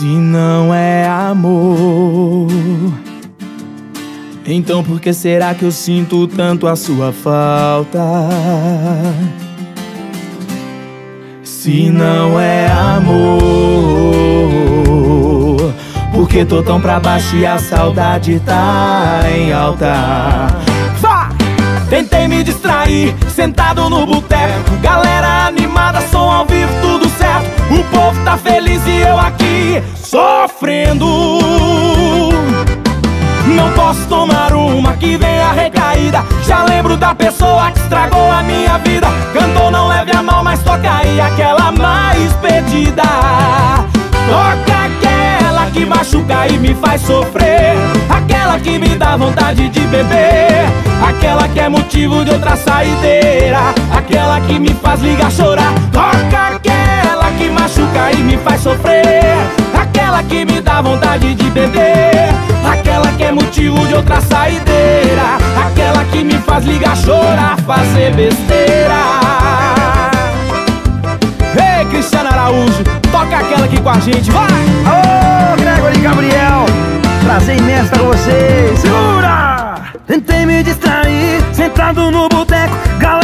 Se não é amor, então por que será que eu sinto tanto a sua falta? Se não é amor, por que tô tão pra baixo e a saudade tá em alta? Vá! Tentei me distrair, sentado no boteco, galera animada, sofrendo. Não posso tomar uma que vem a recaída. Já lembro da pessoa que estragou a minha vida. Cantou, não leve a mal, mas toca aí aquela mais pedida. Toca aquela que machuca e me faz sofrer. Aquela que me dá vontade de beber. Aquela que é motivo de outra saideira. Aquela que me faz ligar chorar. Toca dá vontade de beber. Aquela que é motivo de outra saideira Aquela que me faz ligar, chorar, fazer besteira Ei, Cristiano Araújo, toca aquela aqui com a gente, vai! Ô, Gregory Gabriel, trazer imensa pra vocês Segura! Tentei me distrair, sentado no boteco Galera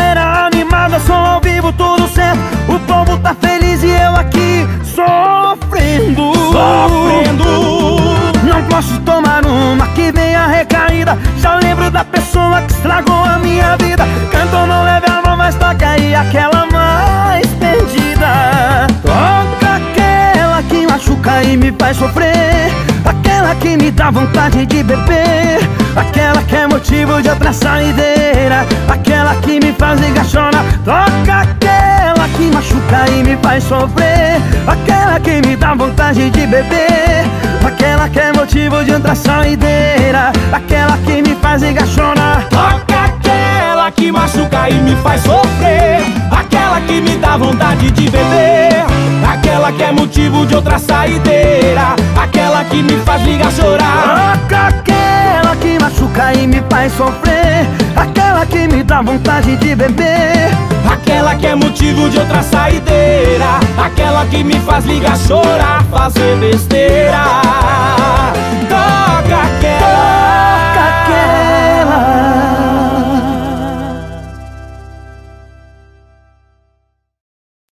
e me faz sofrer. Aquela que me dá vontade de beber. Aquela que é motivo de outra saideira. Aquela que me faz ligar Toca aquela que machuca e me faz sofrer. Aquela que me dá vontade de beber. Aquela que é motivo de outra saideira. Aquela que me faz ligar Toca aquela que machuca e me faz sofrer. Aquela que me dá vontade de beber Aquela que é motivo de outra saideira. Aquela que me faz ligar chorar. Aquela que machuca e me faz sofrer. Aquela que me dá vontade de beber. Aquela que é motivo de outra saideira. Aquela que me faz ligar, chorar, fazer besteira